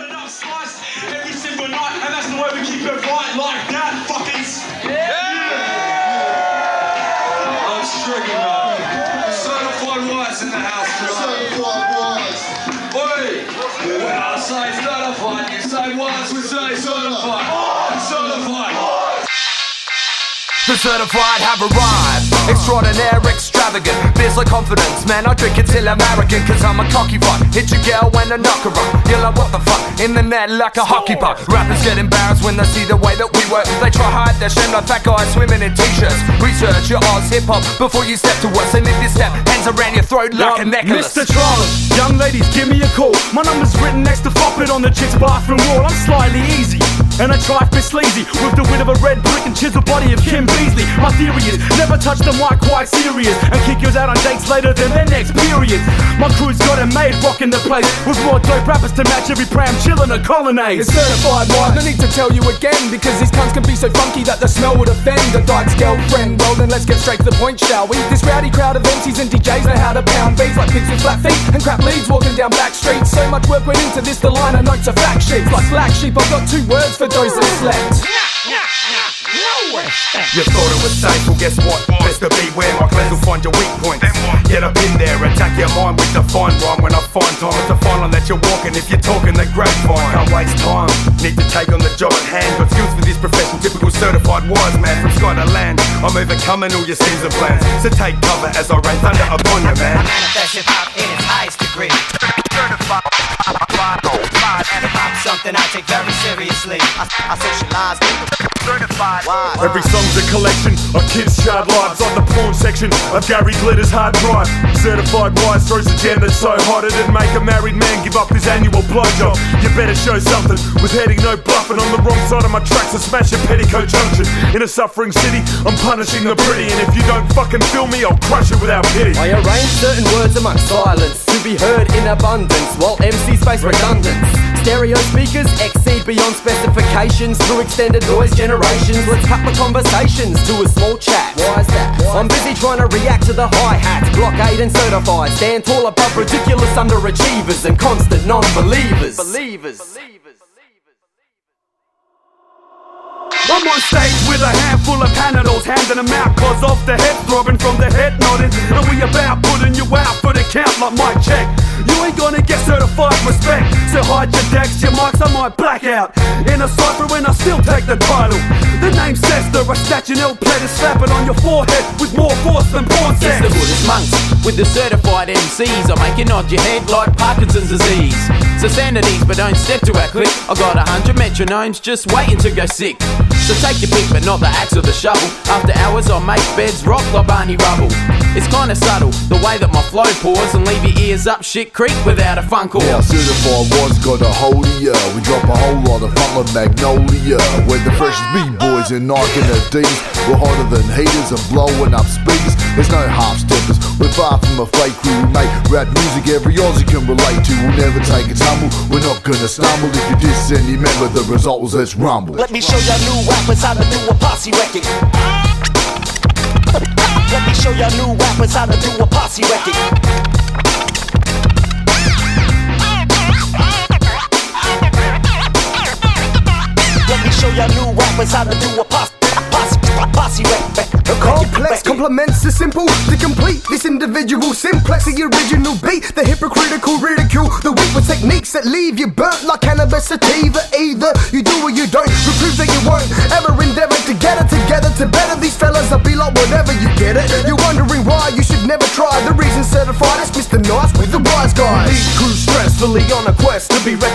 got enough slice every single night, and that's the way we keep it right like that, fuckers. Yeah. I'm stricken, man. Certified whites in the house tonight. Oi! When I say certified, you say whites, we say certified. Certified. The certified have arrived. Extraordinaire, extravagant. Beers like confidence, man. I drink it till I'm arrogant, cause I'm a cocky fuck. Hit your girl when I knock her up. You're like, what the fuck? In the net like a hockey puck. Rappers get embarrassed when they see the way that we work. They try hide their shame like fat guys swimming in t-shirts. Research your Oz hip hop before you step to us. And if you step, hands around your throat like a necklace. Mr. Charles, young ladies, give me a call. My number's written next to Fop it on the chick's bathroom wall. I'm slightly easy, and I try bit sleazy with the wit of a red brick and chisel body of Kim Beazley. My theory is never touch the mic quite serious and kick yours out on dates later than their next period. My crew's got it made, rocking the place with more dope rappers to match every pram chillin' a colonnade. It's certified wise, no need to tell you again Because these cunts can be so funky that the smell would offend a dyke's girlfriend Well then let's get straight to the point, shall we? This rowdy crowd of MCs and DJs know how to pound beats Like pigs with flat feet and crap leads walking down back streets So much work went into this, the liner notes are fact sheets Like black sheep, I've got two words for those that slept You thought it was safe, well guess what? Best to beware, my clans will find your weak points. Get up in there, attack your mind with the fine rhyme. When I find time, it's a fine line that you're walking. If you're talking, the grapevine. Can't waste time, need to take on the job at hand. Got skills for this profession, typical certified wise man from sky to land. I'm overcoming all your sins and plans. So take cover as I rain thunder upon you, man. Manifest hip hop in its highest degree. Certified, and hip something I take very seriously. I, I socialize with certified. Wise. Every song's a collection of kids' child lives on the porn section of Gary Glitter's hard drive. Certified wise throws a gem that's so hot it'd make a married man give up his annual blowjob. You better show something with heading no bluffing on the wrong side of my tracks. I smash a petticoat junction in a suffering city. I'm punishing the pretty, and if you don't fucking feel me, I'll crush it without pity. I arrange certain words amongst silence to be heard in abundance while MCs face redundance. Stereo speakers exceed beyond specifications through extended noise generations. Let's cut the conversations to a small chat. Why is that? I'm busy trying to react to the hi hats. Blockade and certified. Stand tall above ridiculous underachievers and constant non believers. Believers. I'm on stage with a handful of Panadols, handing them out cause off the head throbbing from the head nodding. And we about putting you out for the count like my check. You ain't gonna get certified respect. So hide your decks, your mics, I might black out. In a cipher when I still take the title. The name's Sester, I snatch an L plate and slap it on your forehead with more force than porn It's the Buddhist monks with the certified MCs. I make you nod your head like Parkinson's disease. So ease, but don't step to our click. I got a hundred metronomes just waiting to go sick. So take your pick, but not the axe or the shovel. After hours, I make beds rock like Barney Rubble. It's kinda subtle, the way that my flow pours and leave your ears up shit creek without a funk or. Our certified ones got a hold of ya. We drop a whole lot of funk like Magnolia. We're the freshest B-boys and Nike and Adidas. We're hotter than heaters and blowing up speakers. There's no half steppers. We're far from a fake crew. Make rap music every Aussie can relate to. We'll never take a tumble. We're not gonna stumble. If you diss any member, the result was let's rumble. Let me show y'all new rappers how to do a posse record. Let me show y'all new rappers how to do a posse record. Let me show y'all new rappers how to do a posse, complements the simple to complete this individual simplex, the original beat, the hypocritical ridicule, the weak with techniques that leave you burnt like cannabis sativa. Either you do or you don't, who proves that you won't ever endeavor to get it together to better these fellas. I'll be like whatever you get it. You're wondering why you should never try. The reason certified is Mr. Nice with the wise guys. Lead crew stressfully on a quest to be recognized,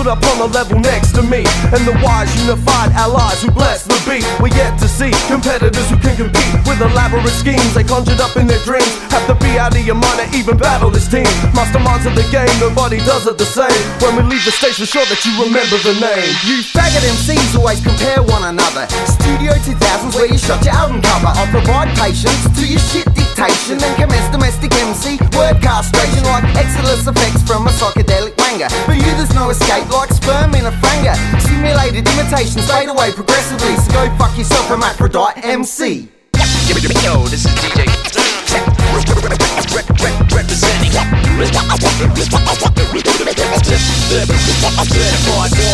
put up on the level next to me, and the wise unified allies who bless the beat. We're yet to see competitors who can compete with elaborate schemes they conjured up in their dreams. Have to be out of your mind to even battle this team. Masterminds of the game, nobody does it the same. When we leave the we're sure that you remember the name. You faggot MCs always compare one another. Studio 2000s where you shot your album cover. I'll provide patience to your shit dictation and commence domestic MC word castration like excellence effects from a psychedelic wanger. For you, there's no escape like sperm in a franga. Simulated imitations fade away progressively. So go fuck yourself, hermaphrodite MC. Yo, this is DJ. Representing.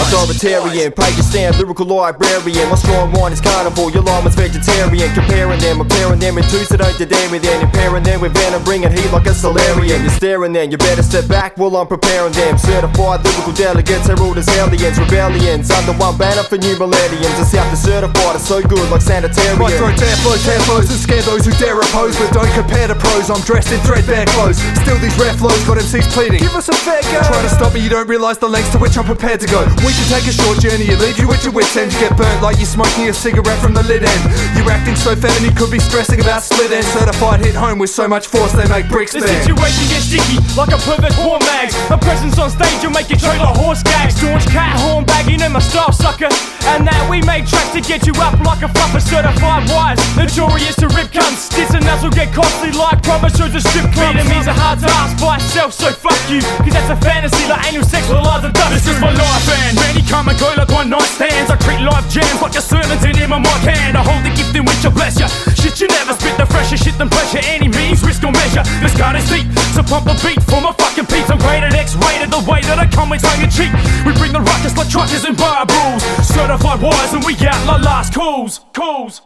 Authoritarian, Pakistan, lyrical librarian. My strong one is carnivore, your llama's vegetarian. Comparing them, comparing them in two, so don't dedan me then. Impairing them with venom, bringing heat like a solarium. You're staring then, you better step back while I'm preparing them. Certified lyrical delegates, herald as aliens, rebellions. Under one banner for new millenniums. The South is certified, it's so good like sanitarium. My throat tear flows, tear flows, and scare those who dare oppose. But don't compare to pros, I'm dressed in threadbare clothes. Still, these rare flows got MCs pleading. Give us a fair go. Try to stop me, you don't realise the lengths to which I'm prepared to go. We can take a short journey and leave you with your wits end. You get burnt like you're smoking a cigarette from the lid end. You're acting so and you could be stressing about split ends. Certified hit home with so much force they make bricks The situation gets sticky like a pervert porn mags. A presence on stage will make you choke like horse gags. Staunch cat horn bagging in my style sucker. And that we make tracks to get you up like a fluffer certified wise. Notorious to rip cunts. This and that will get costly like proper shows a strip club. Enemies are hard to ask by itself, so fuck you. Cause that's a fantasy like with lies and dust. This is my life and many come and go like one night stands. I treat life jams like a sermon in my mic hand. I hold the gift in which I bless ya. Shit, you never spit the fresher shit than pressure. Any means, risk or measure. This gun is deep, so pump a beat for my fucking beats. I'm rated X rated the way that I come with tongue and cheek. We bring the ruckus like truckers and bar. Certified wires and we out like last calls. Calls.